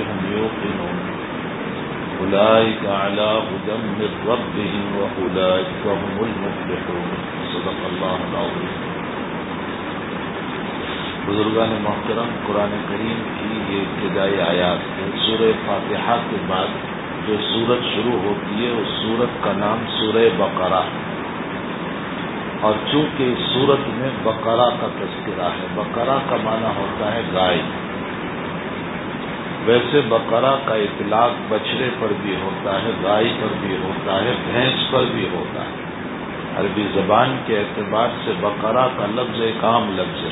هم يوقنون. أولئك على هدى من ربهم وأولئك هم المفلحون. صدق الله العظيم. بزرگان محترم، قرآن کریم کی یہ ابتدائی آیات ہے سورہ فاتحہ کے بعد جو سورت شروع ہوتی ہے، اس سورت کا نام سورہ بقرہ اور چونکہ اس سورت میں بقرہ کا تذکرہ ہے، بقرہ کا معنی ہوتا ہے گائے. ویسے بقرہ کا اطلاق بچڑے پر بھی ہوتا ہے گائے پر بھی ہوتا ہے، بھینس پر بھی ہوتا ہے۔ عربی زبان کے اعتبار سے بقرہ کا لفظ ایک عام لفظ ہے۔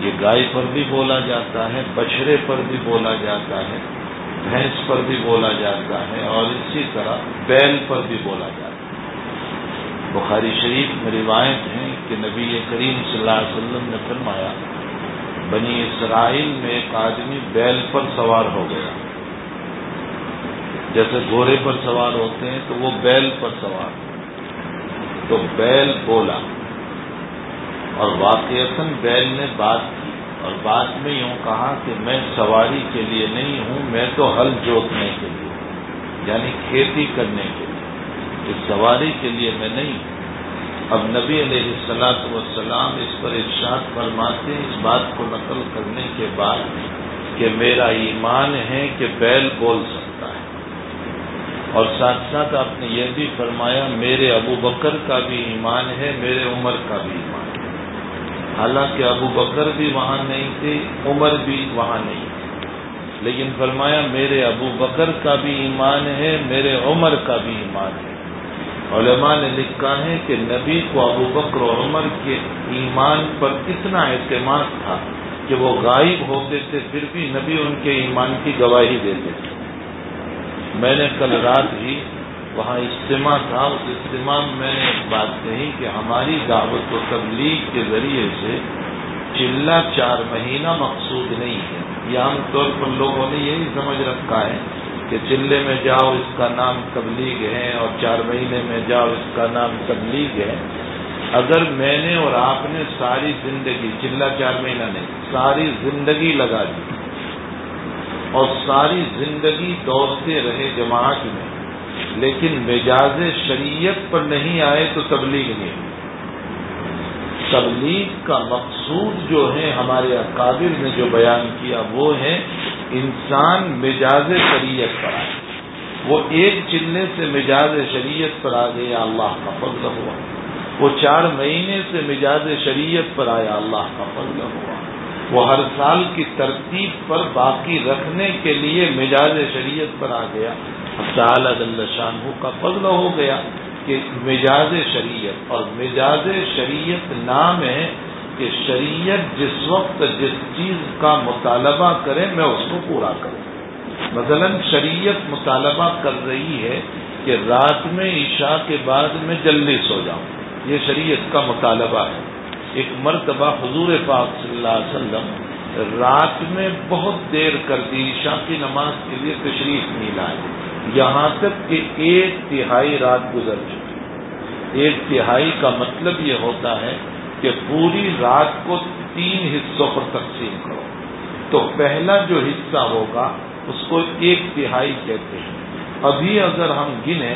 یہ گائے پر بھی بولا جاتا ہے بچڑے پر بھی بولا جاتا ہے، بھینس پر بھی بولا جاتا ہے، اور اسی طرح بیل پر بھی بولا جاتا ہے۔ بخاری شریف میں روایت ہے کہ نبی کریم صلی اللہ علیہ وسلم نے فرمایا بنی اسرائیل میں ایک آدمی بیل پر سوار ہو گیا۔ جیسے گھوڑے پر سوار ہوتے ہیں تو وہ بیل پر سوار۔ تو بیل بولا۔ اور واقعتاً بیل نے بات کی اور بعد میں یوں کہا کہ میں سواری کے لیے نہیں ہوں، میں تو ہل جوتنے کے لیے یعنی کھیتی کرنے کے لیے۔ اس سواری کے لیے میں نہیں ہوں۔ اب نبی علیہ السلاط وسلام اس پر ارشاد فرماتے اس بات کو نقل کرنے کے بعد کہ میرا ایمان ہے کہ بیل بول سکتا ہے۔ اور ساتھ ساتھ آپ نے یہ بھی فرمایا، میرے ابو بکر کا بھی ایمان ہے، میرے عمر کا بھی ایمان ہے۔ حالانکہ ابو بکر بھی وہاں نہیں تھے، عمر بھی وہاں نہیں تھے۔ لیکن فرمایا، میرے ابو بکر کا بھی ایمان ہے، میرے عمر کا بھی ایمان ہے۔ علماء نے لکھا ہے کہ نبی کو ابو بکر و عمر کے ایمان پر اتنا اعتماد تھا کہ وہ غائب ہوتے تھے، پھر بھی نبی ان کے ایمان کی گواہی دیتے تھے۔ میں نے کل رات ہی وہاں اجتماع تھا، اس اجتماع میں میں نے ایک بات کہی کہ ہماری دعوت و تبلیغ کے ذریعے سے چلہ چار مہینہ مقصود نہیں ہے۔ یہ عام طور پر لوگوں نے یہی سمجھ رکھا ہے کہ چلے میں جاؤ، اس کا نام تبلیغ ہے اور چار مہینے میں جاؤ، اس کا نام تبلیغ ہے۔ اگر میں نے اور آپ نے ساری زندگی چلہ چار مہینہ نہیں، ساری زندگی لگا دی۔ اور ساری زندگی دوڑتے رہے جماعت میں، لیکن مجاز شریعت پر نہیں آئے تو تبلیغ نہیں۔ تبلیغ کا مقصود جو ہے ہمارے اکابر نے جو بیان کیا وہ ہے انسان مجاز شریعت پر آئے۔ وہ ایک چلنے سے مجاز شریعت پر آ گیا اللہ کا فضل ہوا۔ وہ چار مہینے سے مجاز شریعت پر آیا اللہ کا فضل ہوا۔ وہ ہر سال کی ترتیب پر باقی رکھنے کے لیے مجاز شریعت پر آ گیا۔ شاہ کا فضل ہو گیا کہ مجاز شریعت اور مجاز شریعت نام ہے کہ شریعت جس وقت جس چیز کا مطالبہ کرے میں اس کو پورا کروں۔ مثلا شریعت مطالبہ کر رہی ہے کہ رات میں عشاء کے بعد میں جلدی سو جاؤں۔ یہ شریعت کا مطالبہ ہے۔ ایک مرتبہ حضور پاک صلی اللہ علیہ وسلم رات میں بہت دیر کر دی عشاء کی نماز کے لیے تشریف نہیں لائے۔ یہاں تک کہ ایک تہائی رات گزر چکی۔ ایک تہائی کا مطلب یہ ہوتا ہے کہ پوری رات کو تین حصوں پر تقسیم کرو۔ تو پہلا جو حصہ ہوگا، اس کو ایک تہائی کہتے ہیں۔ ابھی اگر ہم گنیں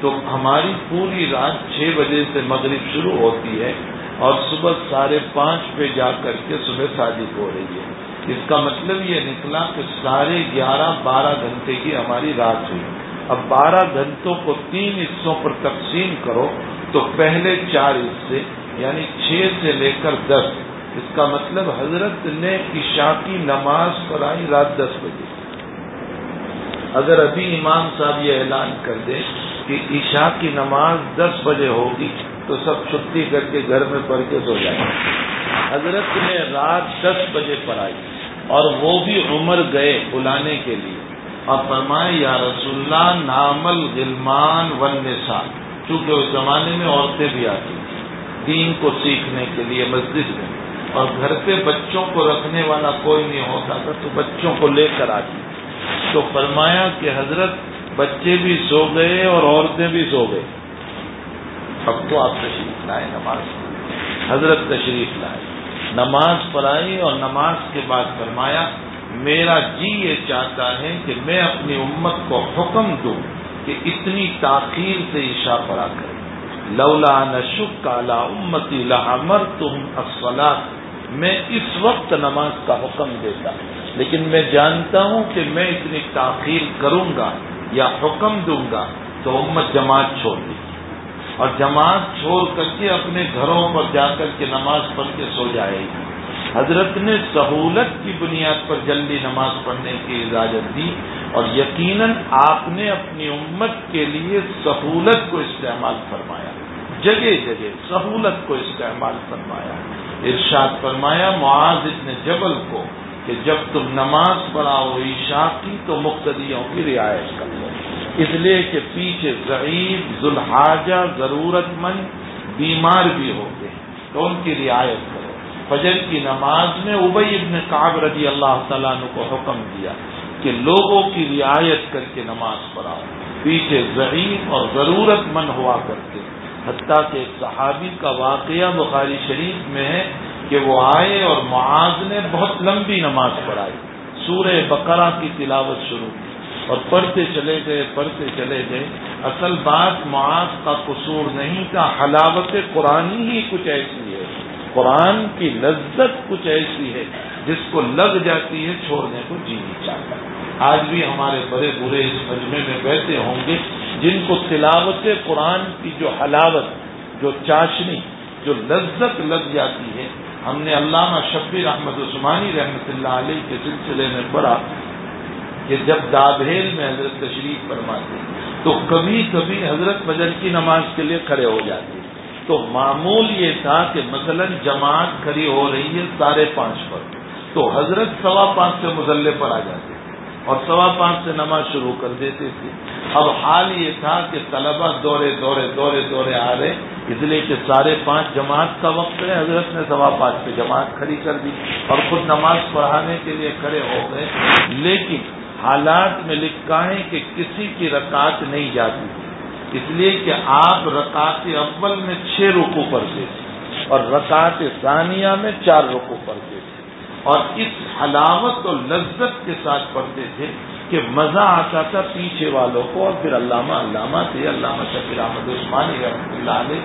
تو ہماری پوری رات چھ بجے سے مغرب شروع ہوتی ہے اور صبح ساڑھے پانچ پہ جا کر کے صبح صادق ہو رہی ہے۔ اس کا مطلب یہ نکلا کہ ساڑھے گیارہ، بارہ گھنٹے کی ہماری رات ہوئی۔ اب بارہ گھنٹوں کو تین حصوں پر تقسیم کرو، تو پہلے چار حصے یعنی چھ سے لے کر دس۔ اس کا مطلب حضرت نے عشاء کی نماز پڑھائی رات دس بجے۔ اگر ابھی امام صاحب یہ اعلان کر دیں کہ عشاء کی نماز دس بجے ہوگی تو سب چھٹی کر کے گھر میں پڑھ کے سو جائیں۔ حضرت نے رات دس بجے پڑھائی اور وہ بھی عمر گئے بلانے کے لیے۔ اور فرمائے، یا رسول اللہ نامل غلمان ون نسا چونکہ اس زمانے میں عورتیں بھی آتی دین کو سیکھنے کے لیے مسجد میں۔ اور گھر پہ بچوں کو رکھنے والا کوئی نہیں ہوتا تھا، تو بچوں کو لے کر آتی تو فرمایا کہ حضرت بچے بھی سو گئے اور عورتیں بھی سو گئے۔ اب تو آپ تشریف لائے نماز۔ حضرت تشریف لائے۔ نماز پڑھائی اور نماز کے بعد فرمایا، میرا جی یہ چاہتا ہے کہ میں اپنی امت کو حکم دوں کہ اتنی تاخیر سے عشاء پڑا کرے۔ لولا نشک کالا امتی لہمر تم میں اس وقت نماز کا حکم دیتا لیکن میں جانتا ہوں کہ میں اتنی تاخیر کروں گا یا حکم دوں گا تو امت جماعت چھوڑ دی اور جماعت چھوڑ کر کے اپنے گھروں پر جا کر کے نماز پڑھ کے سو جائے گی۔ حضرت نے سہولت کی بنیاد پر جلدی نماز پڑھنے کی اجازت دی اور یقیناً آپ نے اپنی امت کے لیے سہولت کو استعمال فرمایا۔ جگہ جگہ سہولت کو استعمال فرمایا۔ ارشاد فرمایا، معاذ ابن جبل کو کہ جب تم نماز پڑھاؤ عشاء کی تو مقتدیوں کی رعایت کر لو۔ اس لیے کہ پیچھے ضعیف، ذوالحاجہ ضرورت مند بیمار بھی ہوتے ہیں تو ان کی رعایت کرو۔ فجر کی نماز میں ابئی ابن کاب رضی اللہ تعالیٰ نے کو حکم دیا کہ لوگوں کی رعایت کر کے نماز پڑھاؤ۔ پیچھے ضعیف اور ضرورت مند ہوا کرتے حتیٰ کہ صحابی کا واقعہ بخاری شریف میں ہے کہ وہ آئے اور معاذ نے بہت لمبی نماز پڑھائی۔ سورہ بقرہ کی تلاوت شروع کی اور پڑھتے چلے گئے، پڑھتے چلے گئے۔ اصل بات معاذ کا قصور نہیں تھا، حلاوت قرآن ہی کچھ ایسی ہے۔ قرآن کی لذت کچھ ایسی ہے، جس کو لگ جاتی ہے، چھوڑنے کو جی نہیں چاہتا۔ آج بھی ہمارے بڑے برے اس مجمے میں بیٹھے ہوں گے۔ جن کو تلاوت قرآن کی جو حلاوت، جو چاشنی، جو لذت لگ جاتی ہے۔ ہم نے علامہ شبیر احمد عثمانی رحمۃ اللہ علیہ کے سلسلے میں پڑھا کہ جب دابھیل میں حضرت تشریف فرماتے تو کبھی کبھی حضرت فجر کی نماز کے لیے کھڑے ہو جاتے تو معمول یہ تھا کہ مثلا جماعت کھڑی ہو رہی ہے ساڑھے پانچ پر، تو حضرت سوا پانچ سے مزلے پر آ جاتے اور سوا پانچ سے نماز شروع کر دیتے تھے اب حال یہ تھا کہ طلبہ دورے دورے دورے دورے آ رہے اس لیے کہ ساڑھے پانچ جماعت کا وقت ہے۔ حضرت نے سوا پانچ پہ جماعت کھڑی کر دی اور خود نماز پڑھانے کے لیے کھڑے ہو گئے۔ لیکن حالات میں لکھا ہے کہ کسی کی رکعت نہیں جاتی۔ تھی اس لیے کہ آپ رکعت اول میں چھ رکو پڑھتے تھے اور رکعت ثانیہ میں چار رکو پڑھتے تھے۔ اور اس حلاوت اور لذت کے ساتھ پڑھتے تھے کہ مزہ آتا تھا پیچھے والوں کو اور پھر علامہ علامہ تھے، علامہ شکیر احمد عثمانی رحمۃ اللہ علیہ،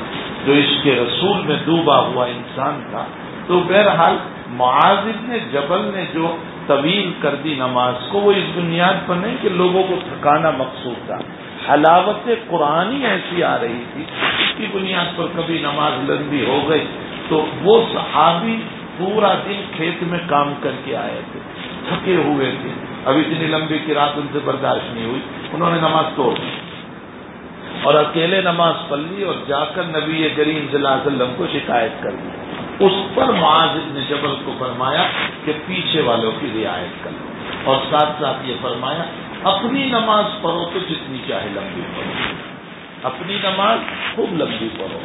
جو اس کے رسول میں ڈوبا ہوا انسان تھا۔ تو بہرحال معاذ نے جبل نے جو طویل کر دی نماز کو، وہ اس بنیاد پر نہیں کہ لوگوں کو تھکانا مقصود تھا۔ حلاوت قرآن ایسی آ رہی تھی، اس کی بنیاد پر کبھی نماز لمبی ہو گئی۔ تو وہ صحابی پورا دن کھیت میں کام کر کے آئے تھے، تھکے ہوئے تھے۔ اب اتنی لمبی کی رات ان سے برداشت نہیں ہوئی، انہوں نے نماز توڑ دی۔ اور اکیلے نماز پڑھ لی اور جا کر نبی کریم صلی اللہ علیہ وسلم کو شکایت کر دی۔ اس پر معاذ نے جبل کو فرمایا کہ پیچھے والوں کی رعایت کر لو۔ اور ساتھ ساتھ یہ فرمایا، اپنی نماز پڑھو تو جتنی چاہے لمبی پڑھو۔ اپنی نماز خوب لمبی پڑھو۔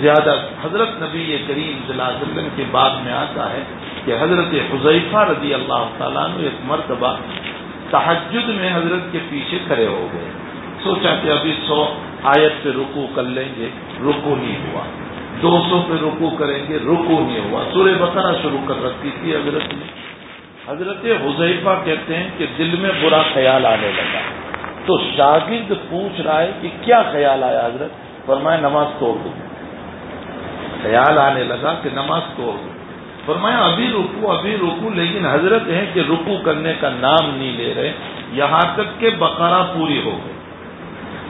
زیادہ حضرت نبی کریم صلی اللہ علیہ وسلم کے بعد میں آتا ہے کہ حضرت حضیفہ رضی اللہ تعالیٰ نے ایک مرتبہ تحجد میں حضرت کے پیچھے کھڑے ہو گئے۔ سوچا کہ ابھی سو آیت پہ رکو کر لیں گے رکو نہیں ہوا۔ دو سو پہ رکو کریں گے رکو نہیں ہوا۔ سورہ بقرہ شروع کر رکھی تھی حضرت نے۔ حضرت حضیفہ کہتے ہیں کہ دل میں برا خیال آنے لگا۔ تو شاگرد پوچھ رہا ہے کہ کیا خیال آیا حضرت؟ فرمائے نماز توڑ دوں خیال آنے لگا کہ نماز توڑ دو فرمایا، ابھی رکو ابھی رکو، لیکن حضرت ہے کہ رکو کرنے کا نام نہیں لے رہے، یہاں تک کہ بقرہ پوری ہو گئی۔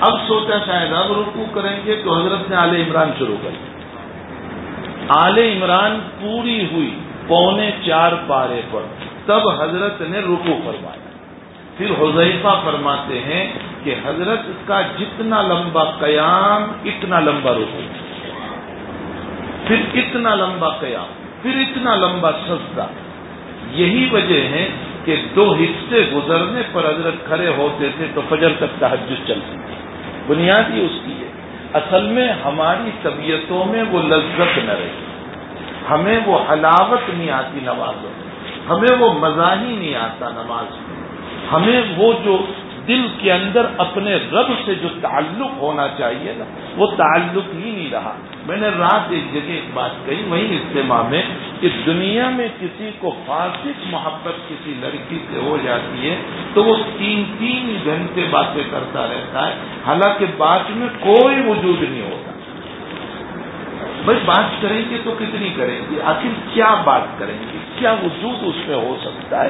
اب سوچا شاید اب رکو کریں گے تو حضرت نے آل عمران شروع کر دیا۔ آل عمران پوری ہوئی، پونے چار پارے پر۔ تب حضرت نے رکو فرمایا۔ پھر حضیفہ فرماتے ہیں کہ حضرت کا جتنا لمبا قیام، اتنا لمبا رکو۔ پھر اتنا لمبا قیام، پھر اتنا لمبا سجدہ۔ یہی وجہ ہے کہ دو حصے گزرنے پر حضرت کھڑے ہوتے تھے تو فجر تک تحجد چلتی تھی۔ بنیادی اس کی ہے، اصل میں ہماری طبیعتوں میں وہ لذت نہ رہی۔ ہمیں وہ حلاوت نہیں آتی نمازوں میں، ہمیں وہ مزہ ہی نہیں آتا نماز میں۔ ہمیں وہ جو دل کے اندر اپنے رب سے جو تعلق ہونا چاہیے نا، وہ تعلق ہی نہیں رہا۔ میں نے رات ایک جگہ ایک بات کہی، وہی اجتماع میں، کہ دنیا میں کسی کو فاسق محبت کسی لڑکی سے ہو جاتی ہے تو وہ تین تین گھنٹے باتیں کرتا رہتا ہے۔ حالانکہ بات میں کوئی وجود نہیں ہوتا۔ بھائی، بات کریں گے تو کتنی کریں گے؟ آخر کیا بات کریں گے؟ کیا وجود اس میں ہو سکتا ہے؟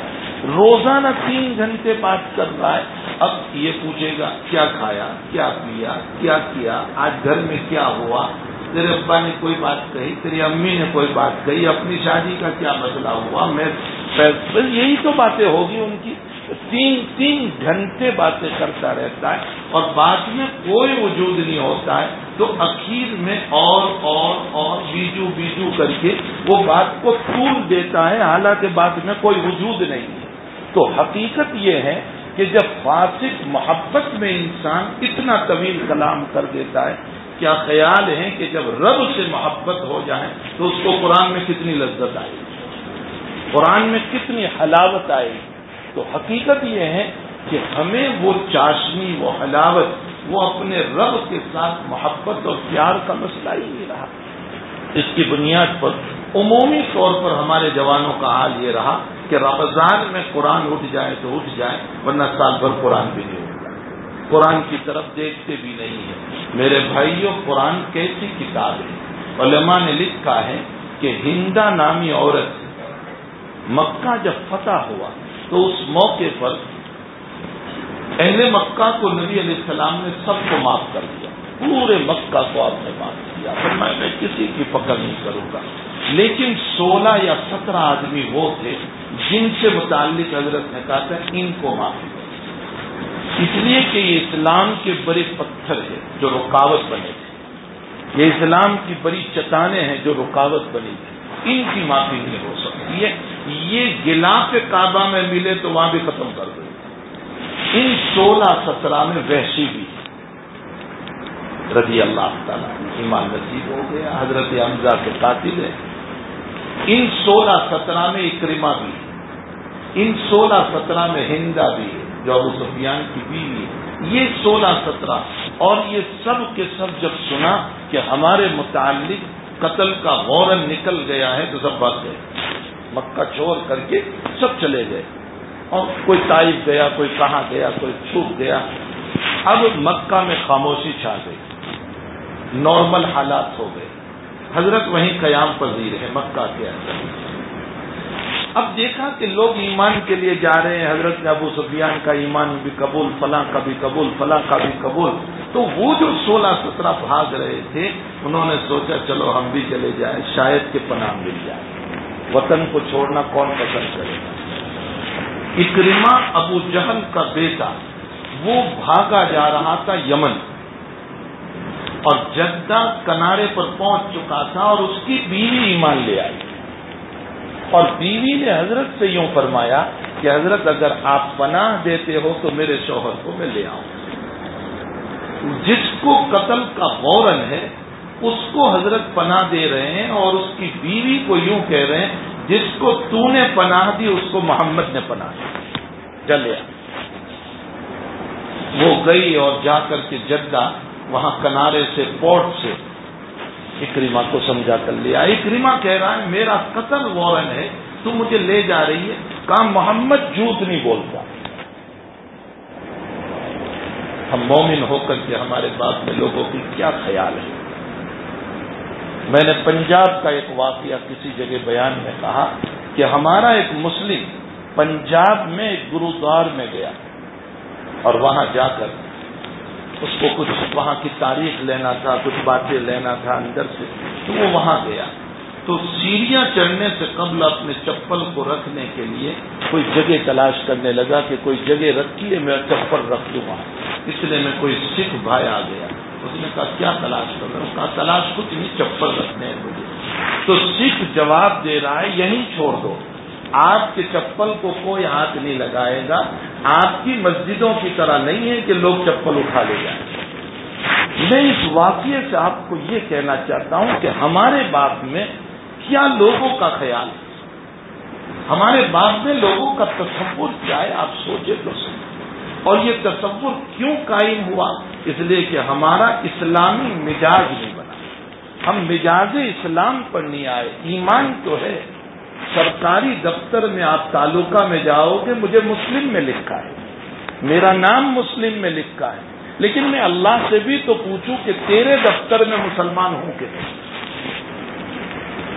روزانہ تین گھنٹے بات کر رہا ہے۔ اب یہ پوچھے گا، کیا کھایا، کیا پیا، کیا کیا، آج گھر میں کیا ہوا؟ تیرے ابا نے کوئی بات کہی، تیری امی نے کوئی بات کہی، اپنی شادی کا کیا مسئلہ ہوا؟ میں یہی تو باتیں ہوگی ان کی۔ تین تین گھنٹے باتیں کرتا رہتا ہے اور بات میں کوئی وجود نہیں ہوتا ہے۔ تو اخیر میں اور اور اور بیجو بیجو کر کے وہ بات کو طول دیتا ہے، حالانکہ بات میں کوئی وجود نہیں۔ ہے تو حقیقت یہ ہے کہ جب فاسق محبت میں انسان اتنا طویل کلام کر دیتا ہے، کیا خیال ہے کہ جب رب سے محبت ہو جائے تو اس کو قرآن میں کتنی لذت آئے گی؟ قرآن میں کتنی حلاوت آئے گی؟ تو حقیقت یہ ہے کہ ہمیں وہ چاشنی، وہ حلاوت، وہ اپنے رب کے ساتھ محبت اور پیار کا مسئلہ ہی نہیں رہا۔ اس کی بنیاد پر عمومی طور پر ہمارے جوانوں کا حال یہ رہا کہ رمضان میں قرآن اٹھ جائے تو اٹھ جائے، ورنہ سال بھر قرآن بھی نہیں اٹھتا قرآن کی طرف دیکھتے بھی نہیں ہے میرے بھائیوں، قرآن کیسی کتاب ہے؟ علماء نے لکھا ہے کہ ہندا نامی عورت مکہ جب فتح ہوا تو اس موقع پر اہل مکہ کو نبی علیہ السلام نے سب کو معاف کر دیا۔ پورے مکہ کو آپ نے معاف کیا۔ پھر میں کسی کی پکڑ نہیں کروں گا۔ لیکن سولہ یا سترہ آدمی وہ تھے جن سے متعلق حضرت نے کہا تھا ان کو معافی اس لیے کہ یہ اسلام کے بڑے پتھر ہیں جو رکاوٹ بنے تھے۔ یہ اسلام کی بڑی چٹانیں ہیں جو رکاوٹ بنی تھی۔ ان کی معافی نہیں ہو سکتی۔ ہے یہ گلاف کعبہ میں ملے تو وہاں بھی ختم کر دیں ان سولہ سترہ میں وحشی بھی۔ رضی اللہ تعالیٰ ایمان نصیب ہو گیا۔ حضرت حمزہ کے قاتل ہے ان سولہ سترہ میں اکرما بھی ان سولہ سترہ میں ہندا بھی جو ابو سفیان کی بیوی ہے۔ یہ سولہ سترہ، اور یہ سب کے سب جب سنا کہ ہمارے متعلق قتل کا غورن نکل گیا ہے، تو سب بات گئے۔ مکہ چھوڑ کر کے سب چلے گئے۔ اور کوئی تائف گیا، کوئی کہاں گیا، کوئی چھوٹ گیا۔ اب مکہ میں خاموشی چھا گئی۔ نارمل حالات ہو گئے۔ حضرت وہیں قیام پذیر ہے، مکہ کے اندر اب دیکھا کہ لوگ ایمان کے لیے جا رہے ہیں، حضرت نے ابو سفیان کا ایمان بھی قبول، فلاں کا بھی قبول، فلاں کا بھی قبول۔ تو وہ جو سولہ سترہ بھاگ رہے تھے، انہوں نے سوچا، چلو ہم بھی چلے جائیں، شاید کہ پناہ مل جائے۔ وطن کو چھوڑنا کون پسند کرے گا؟ اکرما ابو جہل کا بیٹا، وہ بھاگا جا رہا تھا یمن۔ اور جدہ کنارے پر پہنچ چکا تھا اور اس کی بیوی ایمان لے آئی۔ اور بیوی نے حضرت سے یوں فرمایا کہ حضرت اگر آپ پناہ دیتے ہو تو میرے شوہر کو میں لے آؤں۔ جس کو قتل کا غورن ہے، اس کو حضرت پناہ دے رہے ہیں اور اس کی بیوی کو یوں کہہ رہے ہیں، جس کو تو نے پناہ دی، اس کو محمد نے پناہ دی۔ چلیا وہ گئی اور جا کر کے جدہ وہاں کنارے سے پورٹ سے اکریما کو سمجھا کر لیا۔ اکریما کہہ رہا ہے، میرا قتل وارن ہے، تو مجھے لے جا رہی ہے۔ کہا محمد جھوٹ نہیں بولتا۔ ہم مومن ہو کر کے ہمارے باپ میں لوگوں کی کیا خیال ہے؟ میں نے پنجاب کا ایک واقعہ کسی جگہ بیان میں کہا کہ ہمارا ایک مسلم پنجاب میں ایک گرودوار میں گیا اور وہاں جا کر اس کو کچھ وہاں کی تاریخ لینا تھا، کچھ باتیں لینا تھا اندر سے، تو وہ وہاں گیا۔ تو سیڑھیاں چڑھنے سے قبل اپنے چپل کو رکھنے کے لیے کوئی جگہ تلاش کرنے لگا کہ کوئی جگہ رکھی ہے، میں چپل رکھ دوں گا اس لیے میں کوئی سکھ بھائی آ گیا۔ اس نے کہا، کیا تلاش کر رہا ہوں؟ کہا، تلاش کچھ نہیں، چپل رکھنے ہیں مجھے۔ تو سکھ جواب دے رہا ہے یہیں چھوڑ دو۔ آپ کے چپل کو کوئی ہاتھ نہیں لگائے گا۔ آپ کی مسجدوں کی طرح نہیں ہے کہ لوگ چپل اٹھا لے جائیں۔ میں اس واقعے سے آپ کو یہ کہنا چاہتا ہوں کہ ہمارے باپ میں کیا لوگوں کا خیال ہے؟ ہمارے باپ میں لوگوں کا تصور کیا ہے؟ آپ سوچے تو سن۔ اور یہ تصور کیوں قائم ہوا؟ اس لیے کہ ہمارا اسلامی مزاج نہیں بنا۔ ہم مزاج اسلام پر نہیں آئے۔ ایمان تو ہے۔ سرکاری دفتر میں آپ تعلقہ میں جاؤ گے مجھے مسلم میں لکھا ہے۔ میرا نام مسلم میں لکھا ہے۔ لیکن میں اللہ سے بھی تو پوچھوں کہ تیرے دفتر میں مسلمان ہوں کہ نہیں۔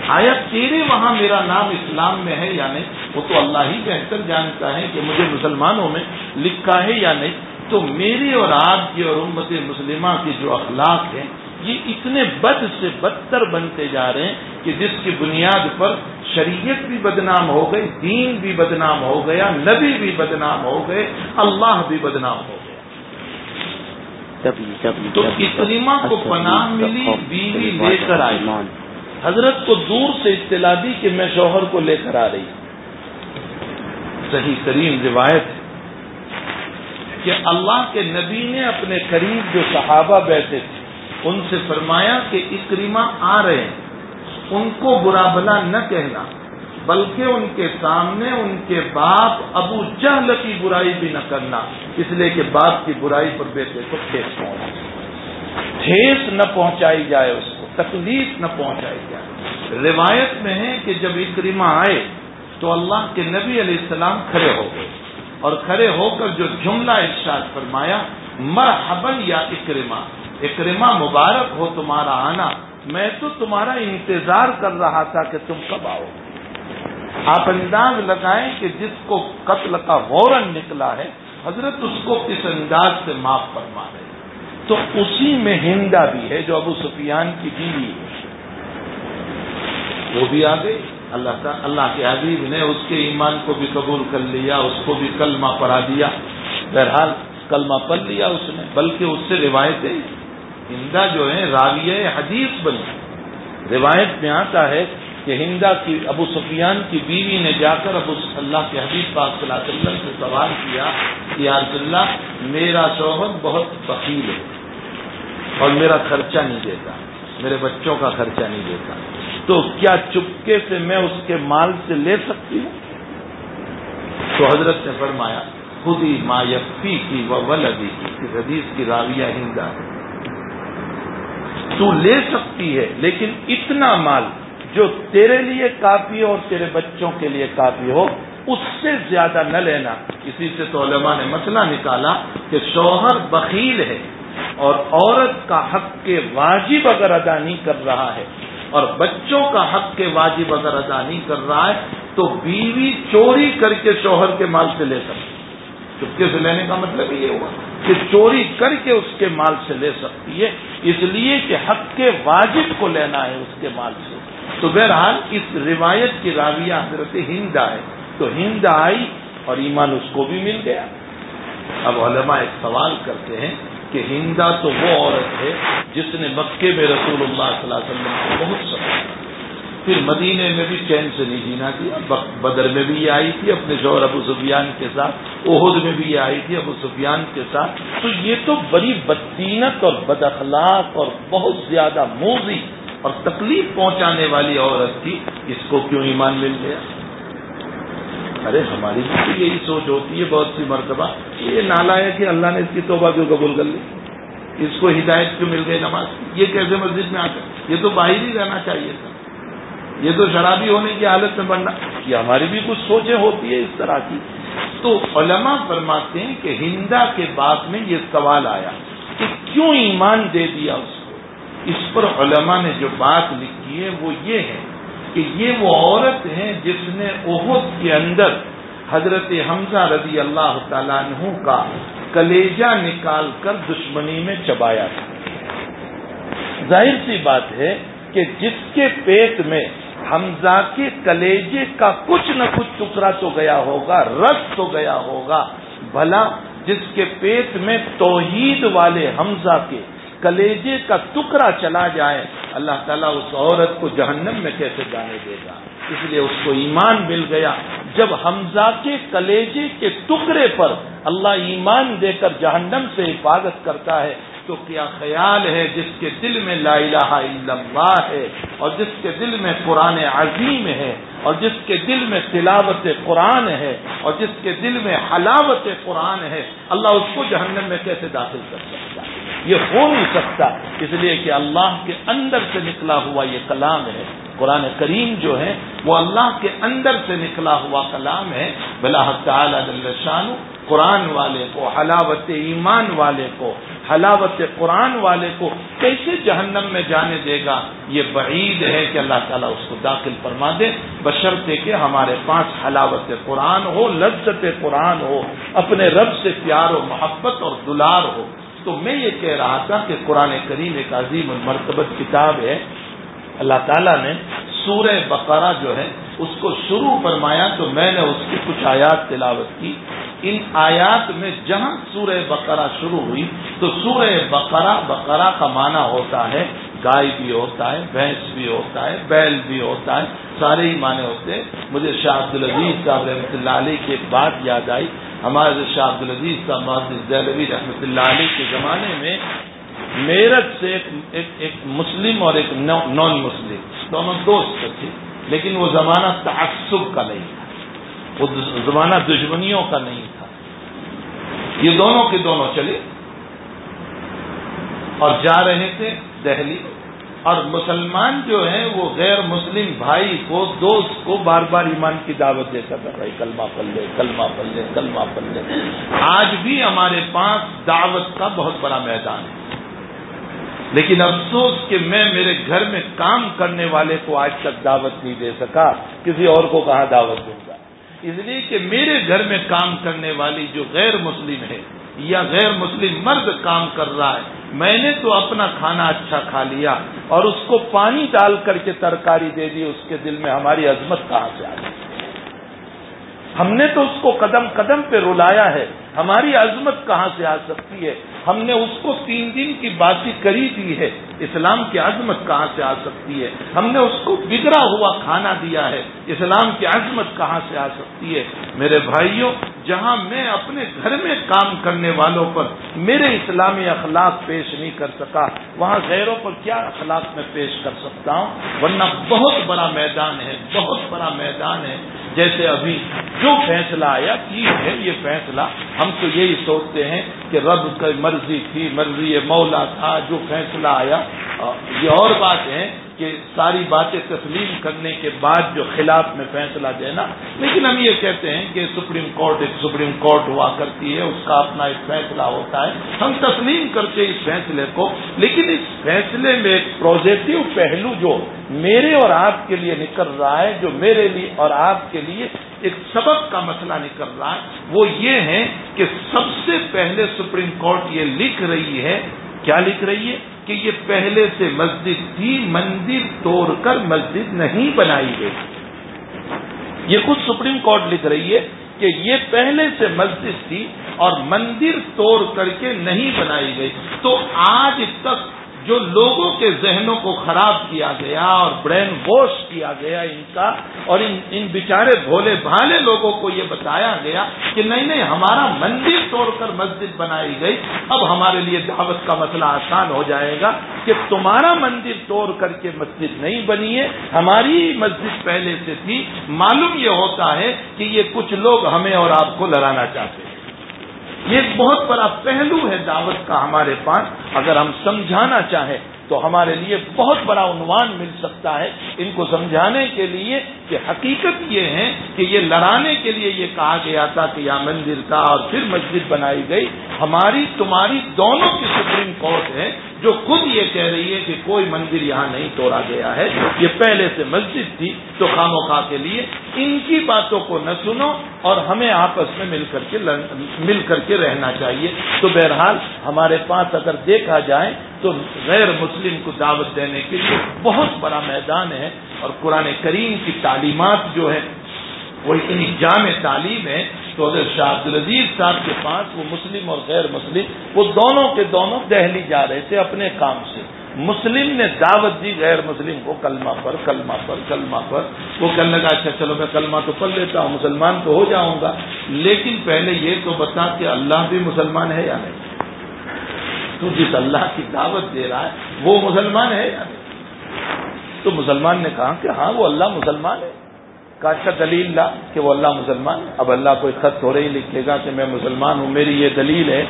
آیا تیرے وہاں میرا نام اسلام میں ہے یا نہیں؟ وہ تو اللہ ہی بہتر جانتا ہے کہ مجھے مسلمانوں میں لکھا ہے یا نہیں۔ تو میری اور آپ کی اور امت مسلمہ کی جو اخلاق ہیں یہ اتنے بد سے بدتر بنتے جا رہے ہیں کہ جس کی بنیاد پر شریعت بھی بدنام ہو گئی دین بھی بدنام ہو گیا نبی بھی بدنام ہو گئے اللہ بھی بدنام ہو گیا۔ تو اسلیما کو پناہ ملی بیوی لے کر آئی۔ حضرت کو دور سے اطلاع دی کہ میں شوہر کو لے کر آ رہی صحیح ترین روایت ہے کہ اللہ کے نبی نے اپنے قریب جو صحابہ بیٹھے تھے ان سے فرمایا کہ اکریما آ رہے ہیں۔ ان کو برا بلا نہ کہنا، بلکہ ان کے سامنے ان کے باپ ابو جہل کی برائی بھی نہ کرنا۔ اس لیے کہ باپ کی برائی پر بیٹے کو ٹھیس پہنچا ٹھیس نہ پہنچائی جائے اس کو، تکلیف نہ پہنچائی جائے۔ روایت میں ہے کہ جب اکریما آئے تو اللہ کے نبی علیہ السلام کھڑے ہو گئے۔ اور کھڑے ہو کر جو جملہ ارشاد فرمایا، مرحبا یا اکرما اکرما مبارک ہو تمہارا آنا، میں تو تمہارا انتظار کر رہا تھا کہ تم کب آؤ۔ آپ انداز لگائیں کہ جس کو قتل کا وورن نکلا ہے، حضرت اس کو کس انداز سے معاف فرما رہے تو اسی میں ہندا بھی ہے جو ابو سفیان کی بیوی ہے۔ وہ بھی آ گئی۔ اللہ اللہ کے حبیب نے اس کے ایمان کو بھی قبول کر لیا، اس کو بھی کلمہ پڑھا دیا۔ بہرحال کلمہ پڑھ لیا اس نے، بلکہ اس سے روایتیں ہندا جو ہے راویہ حدیث بنی۔ روایت میں آتا ہے کہ ہندا کی ابو سفیان کی بیوی نے جا کر ابو اللہ کے حبیب پاک صلی اللہ علیہ وسلم سے سوال کیا کہ، یا رسول اللہ، میرا شوہر بہت فقیر ہے اور میرا خرچہ نہیں دیتا، میرے بچوں کا خرچہ نہیں دیتا، تو کیا چپکے سے میں اس کے مال سے لے سکتی ہوں؟ تو حضرت نے فرمایا خود ہی ما یقفی کی وہ ولدی کی حدیث کی راویہ ہندا ہے۔ تو لے سکتی ہے، لیکن اتنا مال جو تیرے لیے کافی ہو اور تیرے بچوں کے لیے کافی ہو، اس سے زیادہ نہ لینا۔ اسی سے تو علماء نے مسئلہ نکالا کہ شوہر بخیل ہے اور عورت کا حق کے واجب اگر ادا نہیں کر رہا ہے اور بچوں کا حق کے واجب اگر ادا نہیں کر رہا ہے، تو بیوی چوری کر کے شوہر کے مال سے لے سکتی چپکے سے لینے کا مطلب یہ ہوا؟ کہ چوری کر کے اس کے مال سے لے سکتی ہے، اس لیے کہ حق کے واجب کو لینا ہے اس کے مال سے۔ تو بہرحال اس روایت کی راویہ حضرت ہند ہے تو ہند آئی اور ایمان اس کو بھی مل گیا۔ اب علماء ایک سوال کرتے ہیں کہ ہندا تو وہ عورت ہے جس نے مکے میں رسول اللہ صلی اللہ علیہ وسلم کو بہت سفر پھر مدینے میں بھی چین سے نہیں جینا کیا بدر میں بھی یہ آئی تھی، اپنے شوہر ابو سفیان کے ساتھ عہد میں بھی یہ آئی تھی ابو سفیان کے ساتھ۔ تو یہ تو بڑی بدینت اور بد اخلاق اور بہت زیادہ موزی اور تکلیف پہنچانے والی عورت تھی، اس کو کیوں ایمان مل گیا؟ ارے، ہماری بھی یہی سوچ ہوتی ہے بہت سی مرتبہ۔ یہ نالا ہے کہ اللہ نے اس کی توبہ کیوں قبول کر لی؟ اس کو ہدایت کیوں مل گئی نماز یہ کیسے مسجد میں آ کر؟ یہ تو باہر ہی رہنا چاہیے تھا۔ یہ تو شرابی ہونے کی حالت میں بننا یہ ہماری بھی کچھ سوچیں ہوتی ہے اس طرح کی۔ تو علماء فرماتے ہیں کہ ہندا کے بعد میں یہ سوال آیا کہ کیوں ایمان دے دیا اس کو؟ اس پر علماء نے جو بات لکھی ہے وہ یہ ہے کہ یہ وہ عورت ہے جس نے عہد کے اندر حضرت حمزہ رضی اللہ تعالیٰ عنہ کا کلیجہ نکال کر دشمنی میں چبایا تھا۔ ظاہر سی بات ہے کہ جس کے پیٹ میں حمزہ کے کلیجے کا کچھ نہ کچھ ٹکڑا تو گیا ہوگا، رس تو گیا ہوگا۔ بھلا جس کے پیٹ میں توحید والے حمزہ کے کلیجے کا ٹکڑا چلا جائے، اللہ تعالیٰ اس عورت کو جہنم میں کیسے جانے دے گا؟ اس لیے اس کو ایمان مل گیا۔ جب حمزہ کے کلیجے کے ٹکڑے پر اللہ ایمان دے کر جہنم سے حفاظت کرتا ہے تو کیا خیال ہے جس کے دل میں لا الہ الا اللہ ہے اور جس کے دل میں قرآن عظیم ہے اور جس کے دل میں تلاوت قرآن ہے اور جس کے دل میں حلاوت قرآن ہے اللہ اس کو جہنم میں کیسے داخل کر سکتا ہے؟ یہ ہو نہیں سکتا۔ اس لیے کہ اللہ کے اندر سے نکلا ہوا یہ کلام ہے۔ قرآن کریم جو ہے وہ اللہ کے اندر سے نکلا ہوا کلام ہے۔ بلا تعالی شان قرآن والے کو، حلاوت ایمان والے کو، حلاوت قرآن والے کو کیسے جہنم میں جانے دے گا؟ یہ بعید ہے کہ اللہ تعالیٰ اس کو داخل فرما دے۔ بشرطے کہ ہمارے پاس حلاوت قرآن ہو، لذت قرآن ہو، اپنے رب سے پیار و محبت اور دلار ہو۔ تو میں یہ کہہ رہا تھا کہ قرآن کریم ایک عظیم المرتبت کتاب ہے۔ اللہ تعالیٰ نے سورہ بقرہ جو ہے، اس کو شروع فرمایا تو میں نے اس کی کچھ آیات تلاوت کی۔ ان آیات میں جہاں سورہ بقرہ شروع ہوئی تو سورہ بقرہ بقرہ کا معنی ہوتا ہے گائے بھی ہوتا ہے بھینس بھی ہوتا ہے بیل بھی ہوتا ہے سارے ہی معنی ہوتے ہیں۔ مجھے شاہ عبد العزیز صاحب رحمۃ اللہ علیہ کی ایک بات یاد آئی۔ ہمارے شاہ عبد العزیز صاحب دہلوی رحمۃ اللہ علیہ کے زمانے میں میرٹھ سے ایک ایک, ایک مسلم اور ایک نان مسلم دونوں دوست تھے لیکن وہ زمانہ تعصب کا نہیں۔ تھا وہ زمانہ دشمنیوں کا نہیں تھا۔ یہ دونوں کے دونوں چلے۔ اور جا رہے تھے دہلی۔ اور مسلمان جو ہیں، وہ غیر مسلم بھائی کو، دوست کو بار بار ایمان کی دعوت دیتا تھا، بھائی، کلمہ پل لے، کلمہ پل لے، کلمہ پل لے۔ آج بھی ہمارے پاس دعوت کا بہت بڑا میدان ہے۔ لیکن افسوس کہ میں میرے گھر میں کام کرنے والے کو آج تک دعوت نہیں دے سکا، کسی اور کو کہاں دعوت دوں گا؟ اس لیے کہ میرے گھر میں کام کرنے والی جو غیر مسلم ہے یا غیر مسلم مرد کام کر رہا ہے، میں نے تو اپنا کھانا اچھا کھا لیا اور اس کو پانی ڈال کر کے ترکاری دے دی، اس کے دل میں ہماری عظمت کہاں سے آ گئی؟ ہم نے تو اس کو قدم قدم پہ رلایا ہے، ہماری عظمت کہاں سے آ سکتی ہے؟ ہم نے اس کو تین دن کی باتیں کری دی ہے۔ اسلام کی عظمت کہاں سے آ سکتی ہے؟ ہم نے اس کو بگڑا ہوا کھانا دیا ہے۔ اسلام کی عظمت کہاں سے آ سکتی ہے؟ میرے بھائیوں، جہاں میں اپنے گھر میں کام کرنے والوں پر میرے اسلامی اخلاق پیش نہیں کر سکا، وہاں غیروں پر کیا اخلاق میں پیش کر سکتا ہوں؟ ورنہ بہت بڑا میدان ہے، بہت بڑا میدان ہے۔ جیسے ابھی جو فیصلہ آیا ٹھیک ہے یہ فیصلہ؟ ہم تو یہی سوچتے ہیں کہ رب کی مرضی تھی، مرضی مولا تھا، جو فیصلہ آیا یہ اور بات ہے کہ ساری باتیں تسلیم کرنے کے بعد جو خلاف میں فیصلہ دینا، لیکن ہم یہ کہتے ہیں کہ سپریم کورٹ ایک سپریم کورٹ ہوا کرتی ہے، اس کا اپنا ایک فیصلہ ہوتا ہے۔ ہم تسلیم کرتے اس فیصلے کو، لیکن اس فیصلے میں ایک پازیٹو پہلو جو میرے اور آپ کے لیے نکل رہا ہے، جو میرے لیے اور آپ کے لیے ایک سبق کا مسئلہ نکل رہا ہے، وہ یہ ہے کہ سب سے پہلے سپریم کورٹ یہ لکھ رہی ہے۔ کیا لکھ رہی ہے؟ کہ یہ پہلے سے مسجد تھی، مندر توڑ کر مسجد نہیں بنائی گئی۔ یہ خود سپریم کورٹ لکھ رہی ہے کہ یہ پہلے سے مسجد تھی اور مندر توڑ کر کے نہیں بنائی گئی۔ تو آج تک جو لوگوں کے ذہنوں کو خراب کیا گیا اور برین واش کیا گیا ان کا، اور ان ان بیچارے بھولے بھالے لوگوں کو یہ بتایا گیا کہ نہیں نہیں، ہمارا مندر توڑ کر مسجد بنائی گئی۔ اب ہمارے لیے دعوت کا مسئلہ آسان ہو جائے گا کہ تمہارا مندر توڑ کر کے مسجد نہیں بنی ہے۔ ہماری مسجد پہلے سے تھی۔ معلوم یہ ہوتا ہے کہ یہ کچھ لوگ ہمیں اور آپ کو لڑانا چاہتے ہیں۔ یہ ایک بہت بڑا پہلو ہے دعوت کا ہمارے پاس۔ اگر ہم سمجھانا چاہیں تو ہمارے لیے بہت بڑا عنوان مل سکتا ہے۔ ان کو سمجھانے کے لیے کہ حقیقت یہ ہے کہ یہ لڑانے کے لیے یہ کہا گیا تھا کہ یا مندر کا اور پھر مسجد بنائی گئی۔ ہماری، تمہاری دونوں کی سپریم کورٹ ہے۔ جو خود یہ کہہ رہی ہے کہ کوئی مندر یہاں نہیں توڑا گیا ہے، یہ پہلے سے مسجد تھی تو خامو خواہ کے لیے ان کی باتوں کو نہ سنو اور ہمیں آپس میں مل کر کے مل کر کے رہنا چاہیے۔ تو بہرحال ہمارے پاس اگر دیکھا جائے تو غیر مسلم کو دعوت دینے کے لیے بہت بڑا میدان ہے اور قرآن کریم کی تعلیمات جو ہے وہ اتنی جامع تعلیم ہے تو حضرت شاہ عبد العزیز صاحب کے پاس وہ مسلم اور غیر مسلم، وہ دونوں کے دونوں دہلی جا رہے تھے اپنے کام سے۔ مسلم نے دعوت دی غیر مسلم کو کلمہ پر کلمہ پر کلمہ پر۔ وہ کہنے لگا اچھا چلو میں کلمہ تو پڑھ لیتا ہوں، مسلمان تو ہو جاؤں گا۔ لیکن پہلے یہ تو بتا کہ اللہ بھی مسلمان ہے یا نہیں؟ تو جس اللہ کی دعوت دے رہا ہے، وہ مسلمان ہے یا نہیں؟ تو مسلمان نے کہا کہ ہاں وہ اللہ مسلمان ہے۔ کا اچھا دلیل لا کہ وہ اللہ مسلمان، اب اللہ کوئی خط ہو رہی لکھے گا کہ میں مسلمان ہوں، میری یہ دلیل ہے۔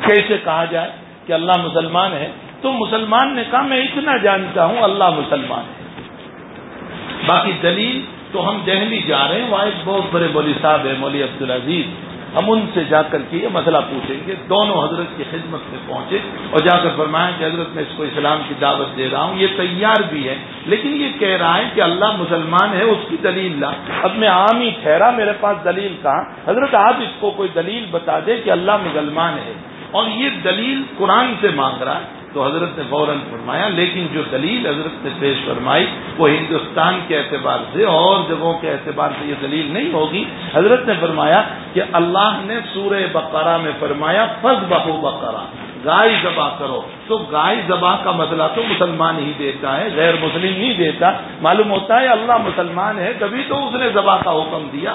کیسے کہا جائے کہ اللہ مسلمان ہے؟ تو مسلمان نے کہا، میں اتنا جانتا ہوں، اللہ مسلمان ہے۔ باقی دلیل تو ہم دہلی جا رہے ہیں، وہاں ایک بہت بڑے بولی صاحب ہیں مولی عبد العزیز ہم ان سے جا کر کے یہ مسئلہ پوچھیں گے، دونوں حضرت کی خدمت میں پہنچے اور جا کر فرمائیں کہ حضرت میں اس کو اسلام کی دعوت دے رہا ہوں، یہ تیار بھی ہے لیکن یہ کہہ رہا ہے کہ اللہ مسلمان ہے، اس کی دلیل لا۔ اب میں عام ہی ٹھہرا، میرے پاس دلیل کہاں؟ حضرت آپ اس کو کوئی دلیل بتا دے کہ اللہ مسلمان ہے۔ اور یہ دلیل قرآن سے مانگ رہا ہے۔ تو حضرت نے فوراً فرمایا، لیکن جو دلیل حضرت نے پیش فرمائی وہ ہندوستان کے اعتبار سے اور جگہوں کے اعتبار سے یہ دلیل نہیں ہوگی۔ حضرت نے فرمایا کہ اللہ نے سورہ بقرہ میں فرمایا فض بہو بقرہ گائے ذبح کرو۔ تو گائے ذبح کا مسئلہ تو مسلمان ہی دیتا ہے، غیر مسلم نہیں دیتا۔ معلوم ہوتا ہے اللہ مسلمان ہے، تبھی تو اس نے ذبح کا حکم دیا۔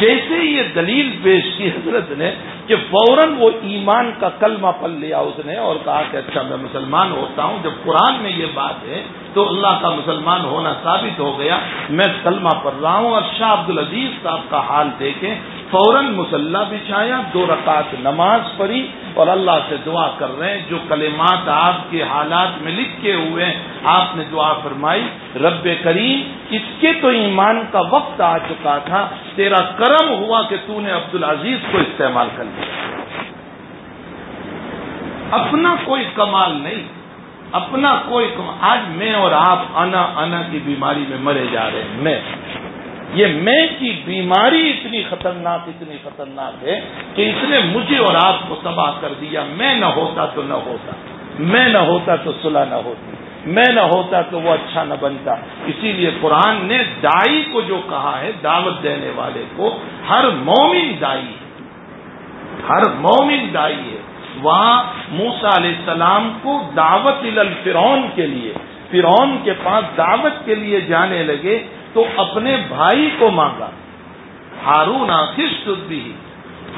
جیسے یہ دلیل پیش کی حضرت نے کہ فوراً وہ ایمان کا کلمہ پل لیا اس نے اور کہا کہ اچھا میں مسلمان ہوتا ہوں، جب قرآن میں یہ بات ہے تو اللہ کا مسلمان ہونا ثابت ہو گیا، میں کلمہ پڑھ رہا ہوں اور شاہ عبد العزیز صاحب کا حال دیکھیں، فوراً مسلح بچھایا، دو رکعت نماز پڑھی اور اللہ سے دعا کر رہے ہیں، جو کلمات آپ کے حالات میں لکھے ہوئے ہیں، آپ نے دعا فرمائی، رب کریم، اس کے تو ایمان کا وقت آ چکا تھا، تیرا کرم ہوا کہ تو نے عبد العزیز کو استعمال کر لیا۔ اپنا کوئی کمال نہیں، اپنا کوئی کمال آج میں اور آپ انا انا کی بیماری میں مرے جا رہے ہیں۔ میں، یہ میں کی بیماری اتنی خطرناک اتنی خطرناک ہے کہ اس نے مجھے اور آپ کو تباہ کر دیا۔ میں نہ ہوتا تو نہ ہوتا، میں نہ ہوتا تو صلح نہ ہوتی۔ میں نہ ہوتا تو وہ اچھا نہ بنتا۔ اسی لیے قرآن نے دائی کو جو کہا ہے، دعوت دینے والے کو، ہر مومن دائی ہے۔ ہر مومن دائی ہے۔ وہاں موسا علیہ السلام کو دعوت الفرون کے لیے فرون کے پاس دعوت کے لیے جانے لگے تو اپنے بھائی کو مانگا۔ ہارون آخر بھی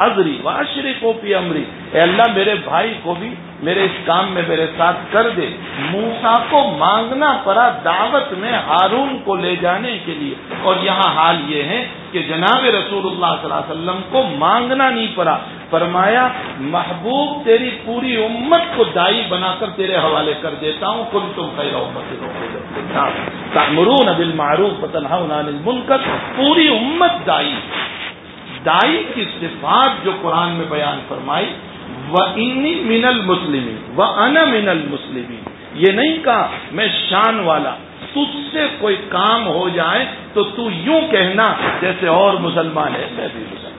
حضری واشری کو پی امری۔ اے اللہ، میرے بھائی کو بھی میرے اس کام میں میرے ساتھ کر دے۔ موسا کو مانگنا پڑا دعوت میں ہارون کو لے جانے کے لیے۔ اور یہاں حال یہ ہے کہ جناب رسول اللہ صلی اللہ علیہ وسلم کو مانگنا نہیں پڑا۔ فرمایا، محبوب تیری پوری امت کو دائی بنا کر تیرے حوالے کر دیتا ہوں۔ کل تم خیر امت مرون ابل معروف المنکر۔ پوری امت دائی۔ دائی کی صفات جو قرآن میں بیان فرمائی وہ انی من المسلم و ان من المسلم یہ نہیں کہا، میں شان والا، تجھ سے کوئی کام ہو جائے تو تو یوں کہنا جیسے اور مسلمان ہے میں بھی مسلمان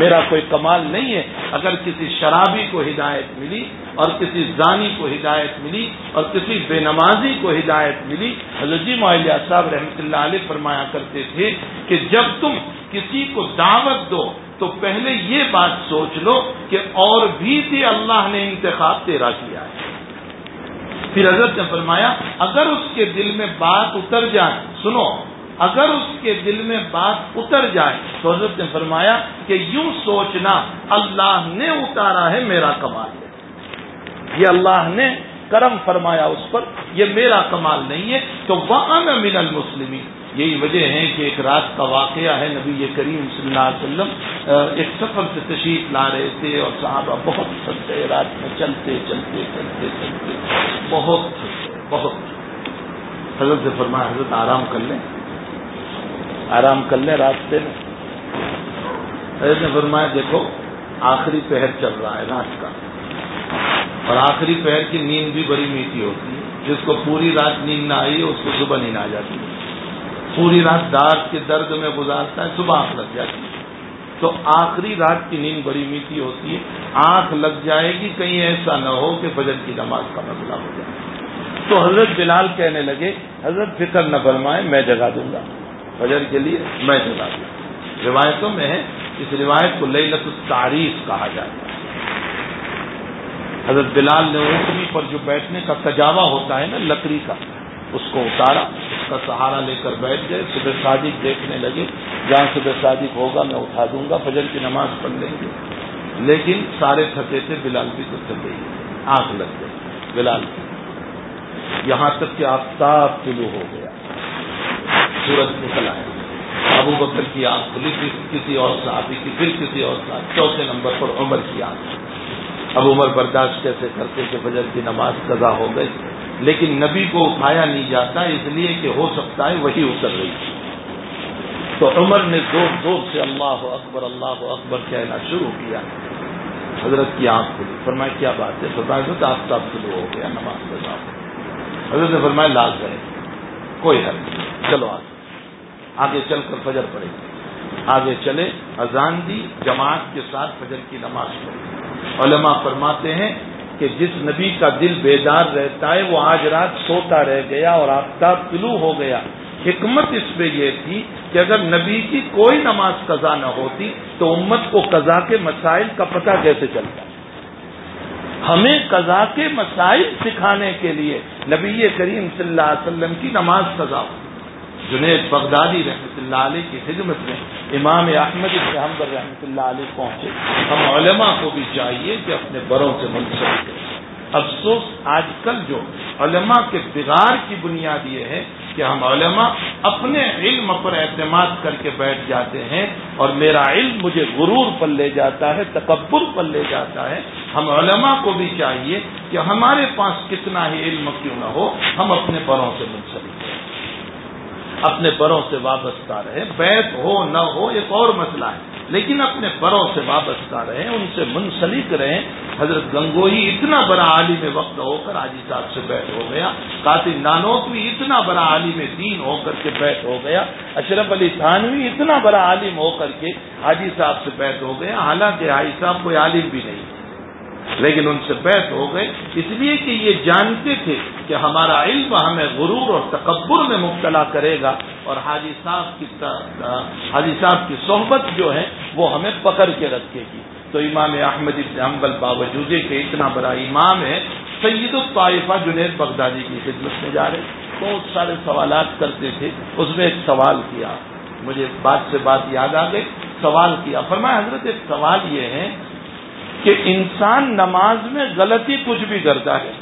میرا کوئی کمال نہیں ہے۔ اگر کسی شرابی کو ہدایت ملی اور کسی زانی کو ہدایت ملی اور کسی بے نمازی کو ہدایت ملی، حضرت جی معلیہ صاحب رحمۃ اللہ علیہ فرمایا کرتے تھے کہ جب تم کسی کو دعوت دو تو پہلے یہ بات سوچ لو کہ اور بھی تھی اللہ نے انتخاب تیرا کیا ہے۔ پھر حضرت نے فرمایا، اگر اس کے دل میں بات اتر جائے، سنو، اگر اس کے دل میں بات اتر جائے، تو حضرت نے فرمایا کہ یوں سوچنا، اللہ نے اتارا ہے میرا کمال ہے۔ یہ اللہ نے کرم فرمایا اس پر، یہ میرا کمال نہیں ہے، تو وہ من المسلمین یہی وجہ ہے کہ ایک رات کا واقعہ ہے، نبی کریم صلی اللہ علیہ وسلم ایک سفر سے تشریف لا رہے تھے اور صحابہ بہت تھکتے رات میں، چلتے چلتے چلتے چلتے۔ بہت بہت۔ حضرت سے فرمایا، حضرت آرام کر لیں۔ آرام کر لیں راستے میں حضرت نے فرمایا، دیکھو، آخری پہر چل رہا ہے رات کا۔ اور آخری پہر کی نیند بھی بڑی میٹھی ہوتی ہے۔ جس کو پوری رات نیند نہ آئی ہے اس کو صبح نیند آ جاتی ہے۔ پوری رات دانت کے درد میں گزارتا ہے، صبح آنکھ لگ جاتی ہے۔ تو آخری رات کی نیند بڑی میٹھی ہوتی ہے۔ آنکھ لگ جائے گی، کہیں ایسا نہ ہو کہ فجر کی نماز کا مسئلہ ہو جائے۔ تو حضرت بلال کہنے لگے، حضرت فکر نہ فرمائے، میں جگا دوں گا۔ فجر کے لیے میں جگا دوں گا۔ روایتوں میں ہے، اس روایت کو للت التعریف کہا جاتا ہے۔ حضرت بلال نے اونٹنی پر جو بیٹھنے کا سجاوا ہوتا ہے نا، لکڑی کا اس کو اتارا، اس کا سہارا لے کر بیٹھ گئے، صبح صادق دیکھنے لگے، جہاں صبح صادق ہوگا میں اٹھا دوں گا، فجر کی نماز پڑھ لیں گے۔ لیکن سارے تھکے تھے، بلال بھی تو تھکے ہی آنکھ لگ گئی بلال کی یہاں تک کہ آفتاب طلوع ہو گیا، سورج نکل آیا۔ ابو بکر کی آنکھ کھلی پھر کسی اور صحابی کی، پھر کسی اور صحابی، چوتھے نمبر پر عمر کی آنکھ۔ اب عمر برداشت کیسے کرتے کہ فجر کی نماز قضا ہو گئی؟ لیکن نبی کو اٹھایا نہیں جاتا، اس لیے کہ ہو سکتا ہے وہی اتر رہی تھی۔ تو عمر نے زور زور سے اللہ اکبر اللہ اکبر کہنا شروع کیا۔ حضرت کی آنکھ کھلی۔ فرمایا، کیا بات ہے؟ فرمایا تو آفتاب شروع ہو گیا، نماز قضا حضرت نے فرمایا لاز ہے کوئی حل نہیں۔ چلو آگے۔ آگے چل کر فجر پڑے۔ گی آگے چلے، اذان دی، جماعت کے ساتھ فجر کی نماز پڑھی علماء فرماتے ہیں کہ جس نبی کا دل بیدار رہتا ہے وہ آج رات سوتا رہ گیا اور آفتاب طلوع ہو گیا۔ حکمت اس میں یہ تھی کہ اگر نبی کی کوئی نماز قضا نہ ہوتی تو امت کو قضا کے مسائل کا پتہ کیسے چلتا؟ ہمیں قضا کے مسائل سکھانے کے لیے نبی کریم صلی اللہ علیہ وسلم کی نماز قضا ہو۔ جنید بغدادی رحمۃ اللہ علیہ کی خدمت میں امام احمد حمد رحمۃ اللہ علیہ پہنچے۔ ہم علماء کو بھی چاہیے کہ اپنے بڑوں سے منسلک افسوس آج کل جو علماء کے بگاڑ کی بنیاد یہ ہے کہ ہم علماء اپنے علم پر اعتماد کر کے بیٹھ جاتے ہیں اور میرا علم مجھے غرور پر لے جاتا ہے، تکبر پر لے جاتا ہے۔ ہم علماء کو بھی چاہیے کہ ہمارے پاس کتنا ہی علم کیوں نہ ہو، ہم اپنے بڑوں سے منسلک اپنے بڑوں سے وابستہ رہے بیت ہو، نہ ہو، ایک اور مسئلہ ہے۔ لیکن اپنے بڑوں سے وابستہ رہیں، ان سے منسلک رہیں۔ حضرت گنگوئی اتنا بڑا عالم وقت ہو کر حاجی صاحب سے بیٹھ ہو گیا۔ قاتل نانوت بھی اتنا بڑا عالم دین ہو کر کے بیٹھ ہو گیا۔ اشرف علی تھانوی اتنا بڑا عالم ہو کر کے حاجی صاحب سے بیٹھ ہو گیا۔ حالانکہ حاجی صاحب کوئی عالم بھی نہیں۔ لیکن ان سے بیت ہو گئے اس لیے کہ یہ جانتے تھے کہ ہمارا علم ہمیں غرور اور تکبر میں مبتلا کرے گا اور حاجی صاحب کی حاجی صاحب کی صحبت جو ہے وہ ہمیں پکڑ کے رکھے گی۔ تو امام احمد ابن حنبل باوجود کہ اتنا بڑا امام ہے، سید الطائفہ جنید بغدادی کی خدمت میں جا رہے۔ بہت سارے سوالات کرتے تھے، اس میں ایک سوال کیا۔ مجھے بات سے بات یاد آ گئی، سوال کیا۔ فرمایا، حضرت، ایک سوال یہ ہے کہ انسان نماز میں غلطی کچھ بھی کرتا ہے۔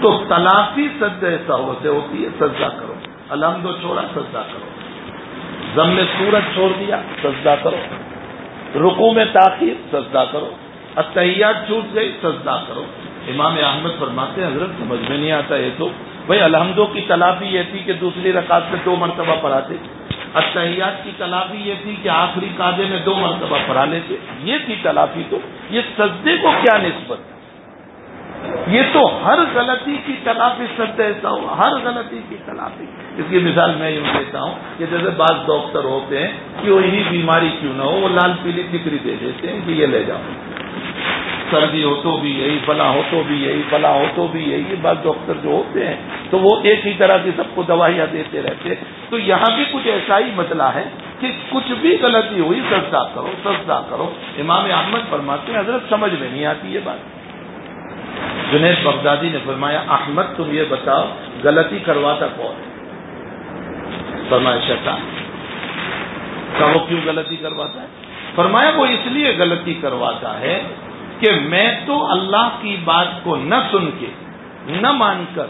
تو تلافی سجدہ ایسا ہوتے ہوتی ہے، سجدہ کرو۔ الحمد چھوڑا، سجدہ کرو۔ ضم میں سورج چھوڑ دیا، سجدہ کرو۔ رکو میں تاخیر، سجدہ کرو۔ اتحیات چھوٹ گئی، سجدہ کرو۔ امام احمد فرماتے حضرت سمجھ میں نہیں آتا یہ تو۔ بھائی، الحمدوں کی تلافی یہ تھی کہ دوسری رکعت میں دو مرتبہ پڑھاتے۔ اتحیات کی تلافی یہ تھی کہ آخری کاجے میں دو مرتبہ پڑھا لیتے۔ یہ تھی تلافی تو۔ یہ سجدے کو کیا نسبت؟ یہ تو ہر غلطی کی تلافی سجدے ایسا ہو ہر غلطی کی تلافی۔ اس کی مثال میں یوں دیتا ہوں کہ جیسے بعض ڈاکٹر ہوتے ہیں کہ وہی بیماری کیوں نہ ہو، وہ لال پیلی ٹکری دے دیتے ہیں کہ یہ لے جاؤ۔ سردی ہو تو بھی یہی، فلاں ہو تو بھی یہی، فلاں ہو تو بھی یہی بعض ڈاکٹر جو ہوتے ہیں، تو وہ ایک ہی طرح کی سب کو دوائیاں دیتے رہتے تو یہاں بھی کچھ ایسا ہی مسئلہ ہے کہ کچھ بھی غلطی ہوئی، سجدہ کرو سجدہ کرو۔ امام احمد فرماتے ہیں، حضرت سمجھ میں نہیں آتی یہ بات۔ جنید بغدادی نے فرمایا، احمد تم یہ بتاؤ، غلطی کرواتا کون فرمایا، شیطان۔ کا وہ کیوں غلطی کرواتا ہے؟ فرمایا، وہ اس لیے غلطی کرواتا ہے کہ میں تو اللہ کی بات کو نہ سن کے، نہ مان کر،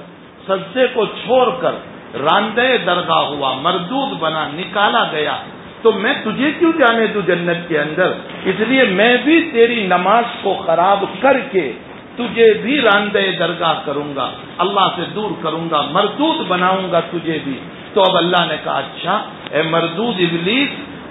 سجدے کو چھوڑ کر راندے درگاہ ہوا، مردود بنا، نکالا گیا۔ تو میں تجھے کیوں جانے دوں جنت کے اندر؟ اس لیے میں بھی تیری نماز کو خراب کر کے تجھے بھی راندے درگاہ کروں گا، اللہ سے دور کروں گا، مردود بناؤں گا تجھے بھی۔ تو اب اللہ نے کہا اچھا اے مردود ابلیس،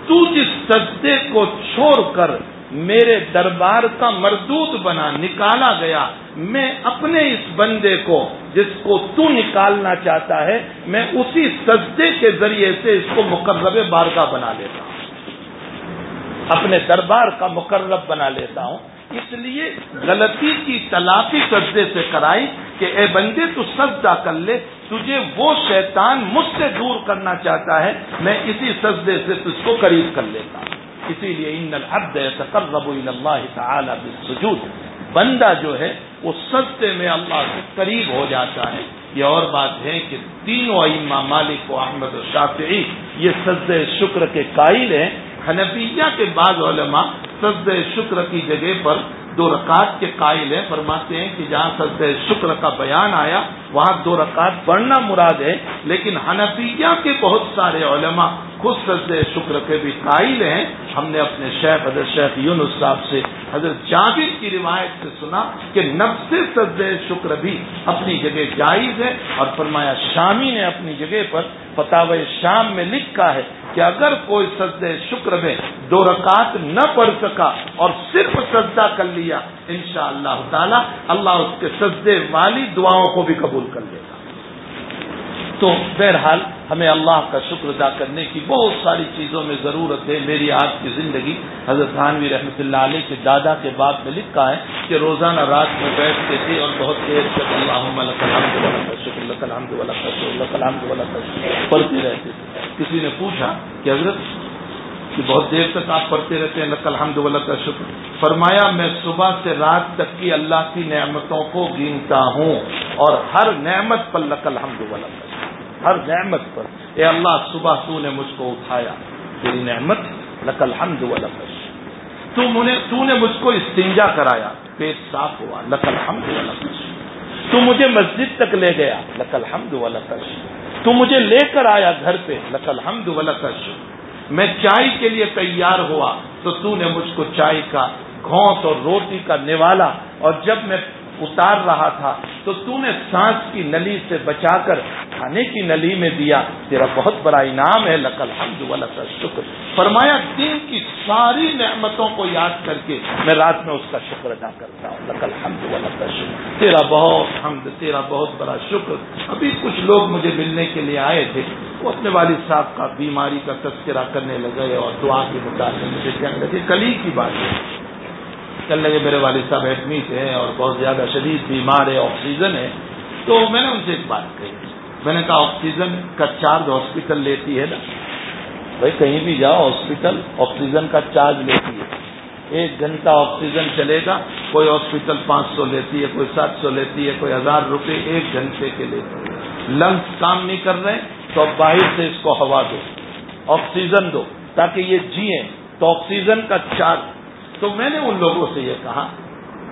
تو جس سجدے کو چھوڑ کر میرے دربار کا مردود بنا نکالا گیا۔ میں اپنے اس بندے کو، جس کو تو نکالنا چاہتا ہے، میں اسی سجدے کے ذریعے سے اس کو مقرب بارگاہ بنا لیتا ہوں۔ اپنے دربار کا مقرب بنا لیتا ہوں۔ اس لیے غلطی کی تلافی سجدے سے کرائی کہ اے بندے، تو سجدہ کر لے۔ تجھے وہ شیطان مجھ سے دور کرنا چاہتا ہے۔ میں اسی سجدے سے تجھ کو قریب کر لیتا ہوں۔ اسی لیے ان العبد تقرب اللہ تعالی بالسجود۔ بندہ جو ہے، وہ سجدے میں اللہ سے قریب ہو جاتا ہے۔ یہ اور بات ہے کہ تینوں ائمہ مالک و احمد الشافعی یہ سجد شکر کے قائل ہیں۔ حنفیہ کے بعض علماء سجد شکر کی جگہ پر دو رکعت کے قائل ہیں، فرماتے ہیں کہ جہاں سجد شکر کا بیان آیا، وہاں دو رکعت پڑھنا مراد ہے۔ لیکن حنفیہ کے بہت سارے علماء خود سجد شکر کے بھی قائل ہیں۔ ہم نے اپنے شیخ، حضرت شیخ یونس صاحب سے، حضرت جاوید کی روایت سے سنا کہ نفس سجد شکر بھی اپنی جگہ جائز ہے۔ اور فرمایا شامی نے اپنی جگہ پر فتح شام میں لکھا ہے کہ اگر کوئی سجدے شکر میں دو رکعت نہ پڑھ سکا اور صرف سجدہ کر لیا ان شاء اللہ تعالی، اللہ اس کے سجدے والی دعاؤں کو بھی قبول کر لے گا۔ تو بہرحال ہمیں اللہ کا شکر ادا کرنے کی بہت ساری چیزوں میں ضرورت ہے میری آپ کی زندگی۔ حضرت خانوی رحمۃ اللہ علیہ کے دادا کے بعد میں لکھا ہے کہ روزانہ رات میں بیٹھتے تھے اور بہت دیر تک اللہ شکر الحمد اللہ پڑھتے رہتے تھے۔ کسی نے پوچھا کہ حضرت کہ بہت دیر تک آپ پڑھتے رہتے ہیں الحمد اللہ کا شکر فرمایا، میں صبح سے رات تک کی اللہ کی نعمتوں کو گنتا ہوں اور ہر نعمت پر لک الحمد اللہ کا ہر نعمت پر۔ اے اللہ، صبح تو نے مجھ کو اٹھایا، تیری نعمت لکل حمد و لکش تو نے مجھ کو استنجا کرایا، پیٹ صاف ہوا لکل حمد و لکش تو مجھے مسجد تک لے گیا لکل حمد و لکش تو مجھے لے کر آیا گھر پہ لکل حمد و لکش میں چائے کے لیے تیار ہوا، تو تو نے مجھ کو چائے کا گھونس اور روٹی کا نوالا۔ اور جب میں اتار رہا تھا، تو تو نے سانس کی نلی سے بچا کر کھانے کی نلی میں دیا۔ تیرا بہت بڑا انعام ہے لکل حمد والا شکر فرمایا دن کی ساری نعمتوں کو یاد کر کے میں رات میں اس کا شکر ادا کرتا ہوں۔ لکل حمد والا شکر تیرا بہت حمد، تیرا بہت بڑا شکر۔ ابھی کچھ لوگ مجھے ملنے کے لیے آئے تھے۔ وہ اپنے والد صاحب کا بیماری کا تذکرہ کرنے لگے اور دعا کے مطابق مجھے کہنے لگے، کلی کی بات ہے۔ کل لگے میرے والد صاحب ایڈمٹ ہیں اور بہت زیادہ شدید بیمار ہے آکسیجن ہے تو میں نے ان سے ایک بات کہی۔ میں نے کہا، آکسیجن کا چارج ہاسپٹل لیتی ہے نا؟ بھائی کہیں بھی جاؤ، ہاسپٹل آکسیجن کا چارج لیتی ہے۔ ایک گھنٹہ آکسیجن چلے گا، کوئی ہاسپٹل پانچ سو لیتی ہے، کوئی سات سو لیتی ہے، کوئی ہزار روپے ایک گھنٹے کے لیتے ہے لنگس کام نہیں کر رہے، تو اب باہر سے اس کو ہوا دو، آکسیجن دو، تاکہ یہ جیئیں۔ تو آکسیجن کا چارج تو میں نے ان لوگوں سے یہ کہا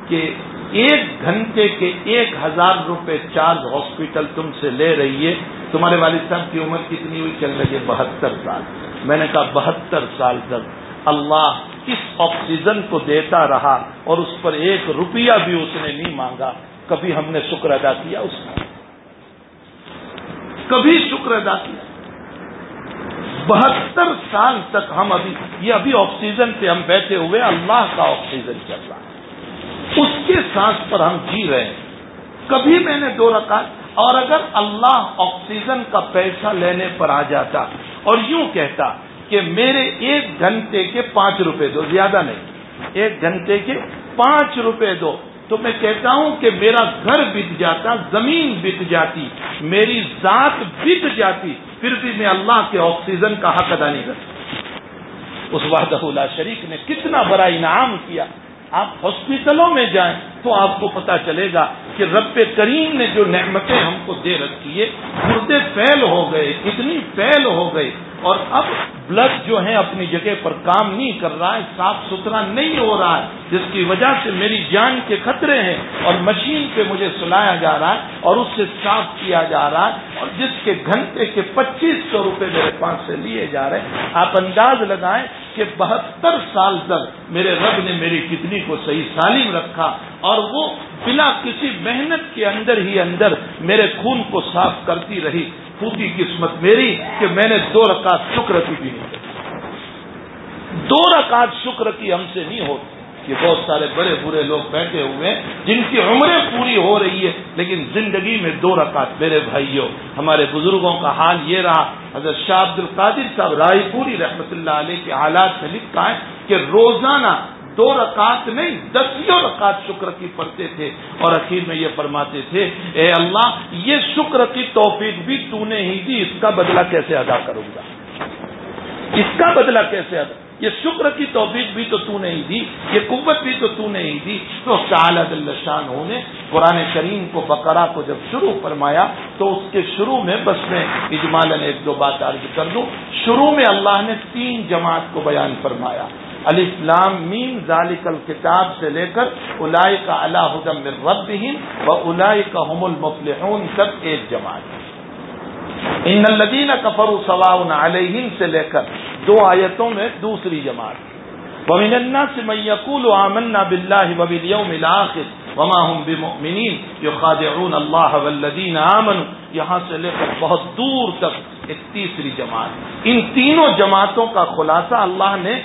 کہ ایک گھنٹے کے ایک ہزار روپے چارج ہاسپٹل تم سے لے رہی ہے، تمہارے والد صاحب کی عمر کتنی ہوئی؟ چل رہی ہے بہتر سال۔ میں نے کہا، بہتر سال تک۔ اللہ اس آکسیجن کو دیتا رہا اور اس پر ایک روپیہ بھی اس نے نہیں مانگا۔ کبھی ہم نے شکر ادا کیا اس کا۔ کبھی شکر ادا کیا۔ بہتر سال تک ہم ابھی یہ ابھی آکسیجن پہ ہم بیٹھے ہوئے اللہ کا آکسیجن چل رہا ہے۔ اس کے سانس پر ہم جی رہے ہیں۔ کبھی میں نے دو رکھا اور اگر اللہ آکسیجن کا پیسہ لینے پر آ جاتا اور یوں کہتا کہ میرے ایک گھنٹے کے پانچ روپے دو، زیادہ نہیں، ایک گھنٹے کے پانچ روپے دو تو میں کہتا ہوں کہ میرا گھر بت جاتا، زمین بت جاتی، میری ذات بت جاتی، پھر بھی میں اللہ کے آکسیجن کا حق ادا نہیں کرتا۔ اس وحدہ اللہ شریف نے کتنا بڑا انعام کیا۔ آپ ہاسپٹلوں میں جائیں تو آپ کو پتا چلے گا کہ رب کریم نے جو نعمتیں ہم کو دے رکھی ہے گردے فیل ہو گئے کتنی فیل ہو گئے۔ اور اب بلڈ جو ہے اپنی جگہ پر کام نہیں کر رہا ہے، صاف ستھرا نہیں ہو رہا ہے، جس کی وجہ سے میری جان کے خطرے ہیں اور مشین پہ مجھے سلایا جا رہا ہے اور اس سے صاف کیا جا رہا ہے اور جس کے گھنٹے کے پچیس سو روپے میرے پاس سے لیے جا رہے ہیں۔ آپ انداز لگائیں کہ بہتر سال تک میرے رب نے میری کتنی کو صحیح سالم رکھا اور وہ بلا کسی محنت کے اندر ہی اندر میرے خون کو صاف کرتی رہی۔ پوری قسمت میری کہ میں نے دو رکعت شکر کی بھی نہیں دو رکعت شکر کی ہم سے نہیں ہوتی کہ بہت سارے بڑے برے لوگ بیٹھے ہوئے ہیں، جن کی عمریں پوری ہو رہی ہے، لیکن زندگی میں دو رکعت میرے بھائیوں، ہمارے بزرگوں کا حال یہ رہا۔ حضرت شاہ عبد القادر صاحب رائے پوری رحمت اللہ علیہ کے حالات میں لکھا ہے کہ روزانہ دو رکعت نہیں، دسیوں رکعت شکر کی پڑھتے تھے اور اخیر میں یہ فرماتے تھے، اے اللہ، یہ شکر کی توفیق بھی تو نے ہی دی، اس کا بدلہ کیسے ادا کروں گا؟ اس کا بدلہ کیسے ادا؟ یہ شکر کی توفیق بھی تو تو نہیں دی، یہ قوت بھی تو تو نہیں دی۔ تو اللہ شان ہونے قرآن کریم کو، بقرہ کو جب شروع فرمایا، تو اس کے شروع میں، بس میں اجمال ایک دو بات عرض کر دوں، شروع میں اللہ نے تین جماعت کو بیان فرمایا۔ علی اسلام مین ذالک الکتاب سے لے کر الائی کا اللہ حدم رب و الائی کا حم المفلحون تک ایک جماعت ان الدین کفر سواؤن علیہ سے لے کر دو آیتوں میں دوسری جماعت ومن الناس من يقول آمنا بالله وباليوم الاخر وما هم بمؤمنين يخادعون الله والذين آمنوا۔ یہاں سے لے کر بہت دور تک ایک تیسری جماعت۔ ان تینوں جماعتوں کا خلاصہ اللہ نے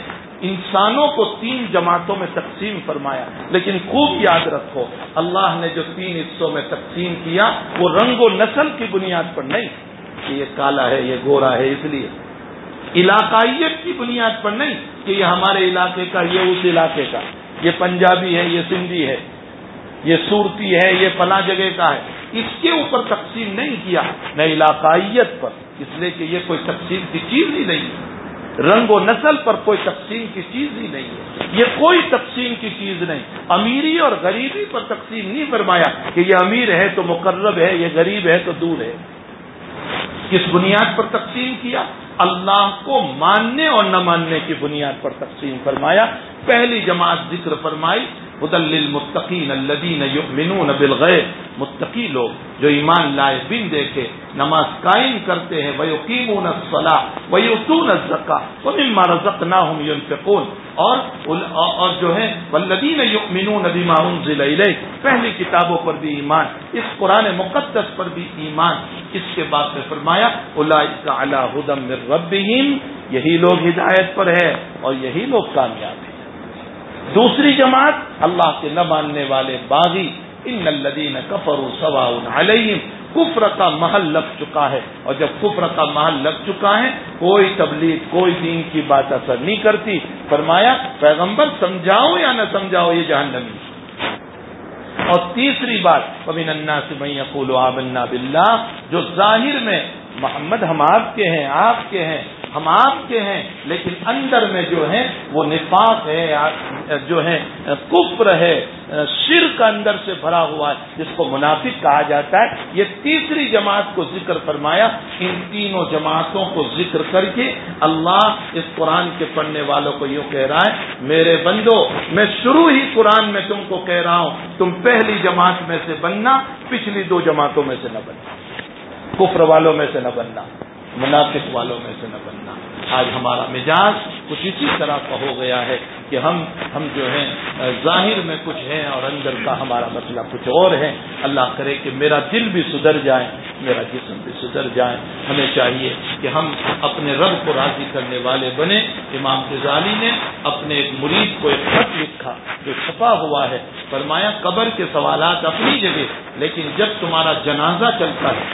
انسانوں کو تین جماعتوں میں تقسیم فرمایا، لیکن خوب یاد رکھو، اللہ نے جو تین حصوں میں تقسیم کیا، وہ رنگ و نسل کی بنیاد پر نہیں، کہ یہ کالا ہے، یہ گورا ہے، اس لیے۔ علاقائیت کی بنیاد پر نہیں، کہ یہ ہمارے علاقے کا، یہ اس علاقے کا۔ یہ پنجابی ہے، یہ سندھی ہے، یہ صورتی ہے، یہ فلاں جگہ کا ہے۔ اس کے اوپر تقسیم نہیں کیا، نہ علاقائیت پر، اس لیے کہ یہ کوئی تقسیم کی چیز ہی نہیں۔ ہے رنگ و نسل پر کوئی تقسیم کی چیز ہی نہیں ہے۔ یہ کوئی تقسیم کی چیز نہیں۔ امیری اور غریبی پر تقسیم نہیں فرمایا کہ یہ امیر ہے تو مقرب ہے، یہ غریب ہے تو دور ہے۔ کس بنیاد پر تقسیم کیا؟ اللہ کو ماننے اور نہ ماننے کی بنیاد پر تقسیم فرمایا۔ پہلی جماعت ذکر فرمائی۔ حدل المتقین الدین یؤمنون بالغیب متقی لوگ جو ایمان لائے بن دیکھے، نماز قائم کرتے ہیں وہ یقین الصلاح وہ یقون الزکا وہ رزق نہ ہوں یون اور اور جو ہے ولدین یؤمنون بما انزل الیک پہلی کتابوں پر بھی ایمان، اس قرآن مقدس پر بھی ایمان. اس کے بعد میں فرمایا اولئک علی هدى من ربهم، یہی لوگ ہدایت پر ہے اور یہی لوگ کامیاب ہیں۔ دوسری جماعت اللہ کے نہ ماننے والے باغی ان الدین کفر سوا علیہم کفر کا محل لگ چکا ہے۔ اور جب کفر کا محل لگ چکا ہے، کوئی تبلیغ، کوئی دین کی بات اثر نہیں کرتی۔ فرمایا، پیغمبر سمجھاؤ یا نہ سمجھاؤ، یہ جہنمی اور تیسری بات کبھی ننا سے میں اقول آمنا باللہ جو ظاہر میں محمد ہم آپ کے ہیں، آپ کے ہیں ہم آپ کے ہیں، لیکن اندر میں جو ہے وہ نفاق ہے، جو ہے کفر ہے شر کا اندر سے بھرا ہوا ہے، جس کو منافق کہا جاتا ہے۔ یہ تیسری جماعت کو ذکر فرمایا، ان تینوں جماعتوں کو ذکر کر کے اللہ اس قرآن کے پڑھنے والوں کو یوں کہہ رہا ہے، میرے بندو، میں شروع ہی قرآن میں تم کو کہہ رہا ہوں، تم پہلی جماعت میں سے بننا، پچھلی دو جماعتوں میں سے نہ بننا، کفر والوں میں سے نہ بننا۔ منافق والوں میں سے نہ بننا۔ آج ہمارا مزاج کچھ اسی طرح کا ہو گیا ہے کہ ہم ہم جو ہیں، ظاہر میں کچھ ہیں اور اندر کا ہمارا مسئلہ کچھ اور ہے۔ اللہ کرے کہ میرا دل بھی سدھر جائے، میرا جسم بھی سدھر جائے۔ ہمیں چاہیے کہ ہم اپنے رب کو راضی کرنے والے بنے۔ امام غزالی نے اپنے ایک مرید کو ایک خط لکھا جو چھپا ہوا ہے۔ فرمایا، قبر کے سوالات اپنی جگہ، لیکن جب تمہارا جنازہ چلتا ہے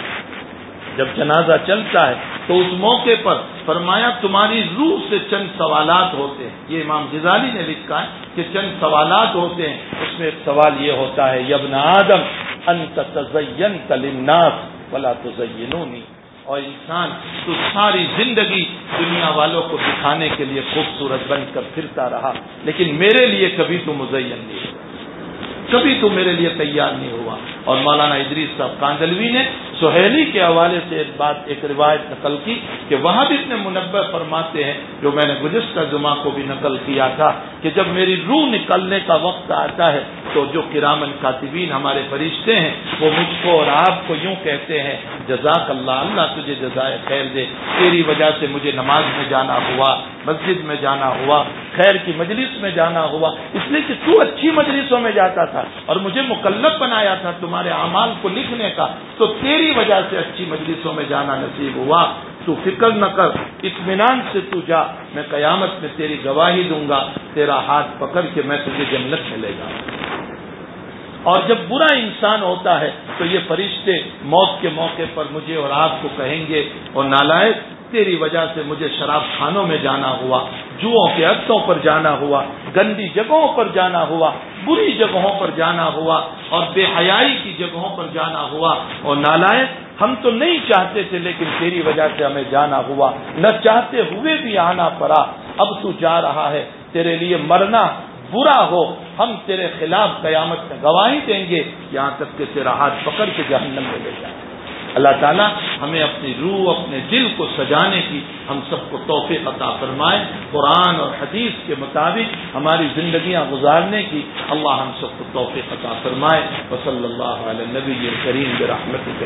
جب جنازہ چلتا ہے تو اس موقع پر فرمایا تمہاری روح سے چند سوالات ہوتے ہیں۔ یہ امام غزالی نے لکھا ہے کہ چند سوالات ہوتے ہیں۔ اس میں ایک سوال یہ ہوتا ہے یبن آدم، انت تزین تلناس ولا تزینونی۔ اور انسان تو ساری زندگی دنیا والوں کو دکھانے کے لیے خوبصورت بن کر پھرتا رہا، لیکن میرے لیے کبھی تو مزین نہیں ہوا۔ کبھی تو میرے لیے تیار نہیں ہوا۔ اور مولانا ادریس صاحب کاندلوی نے سہیلی کے حوالے سے ایک بات، ایک روایت نقل کی کہ وہاں بھی اتنے منبع فرماتے ہیں، جو میں نے گزشتہ جمعہ کو بھی نقل کیا تھا کہ جب میری روح نکلنے کا وقت آتا ہے تو جو کرامن کاتبین ہمارے فرشتے ہیں، وہ مجھ کو اور آپ کو یوں کہتے ہیں، جزاک اللہ اللہ تجھے جزائے خیر دے۔ تیری وجہ سے مجھے نماز میں جانا ہوا، مسجد میں جانا ہوا، خیر کی مجلس میں جانا ہوا۔ اس لیے کہ تو اچھی مجلسوں میں جاتا تھا اور مجھے مکلب بنایا تھا، تمہارے اعمال کو لکھنے کا تو تیری وجہ سے اچھی مجلسوں میں جانا نصیب ہوا۔ تو فکر نہ کر، اطمینان سے تو جا۔ میں قیامت میں تیری گواہی دوں گا، تیرا ہاتھ پکڑ کے میں تجھے جنت میں لے گا اور جب برا انسان ہوتا ہے تو یہ فرشتے موت کے موقع پر مجھے اور آپ کو کہیں گے، اور نالائق تیری وجہ سے مجھے شراب خانوں میں جانا ہوا، جوؤں کے عدسوں پر جانا ہوا، گندی جگہوں پر جانا ہوا، بری جگہوں پر جانا ہوا اور بے حیائی کی جگہوں پر جانا ہوا۔ اور نالائق، ہم تو نہیں چاہتے تھے، لیکن تیری وجہ سے ہمیں جانا ہوا۔ نہ چاہتے ہوئے بھی آنا پڑا۔ اب تو جا رہا ہے۔ تیرے لیے مرنا برا ہو۔ ہم تیرے خلاف قیامت میں گواہی دیں گے۔ یہاں تک کہ تیرا ہاتھ پکڑ کے جہنم میں لے جائیں۔ اللہ تعالیٰ ہمیں اپنی روح، اپنے دل کو سجانے کی ہم سب کو توفیق عطا فرمائے۔ قرآن اور حدیث کے مطابق ہماری زندگیاں گزارنے کی اللہ ہم سب کو توفیق عطا فرمائے۔ وصلی اللہ علیہ نبی کریم برحمت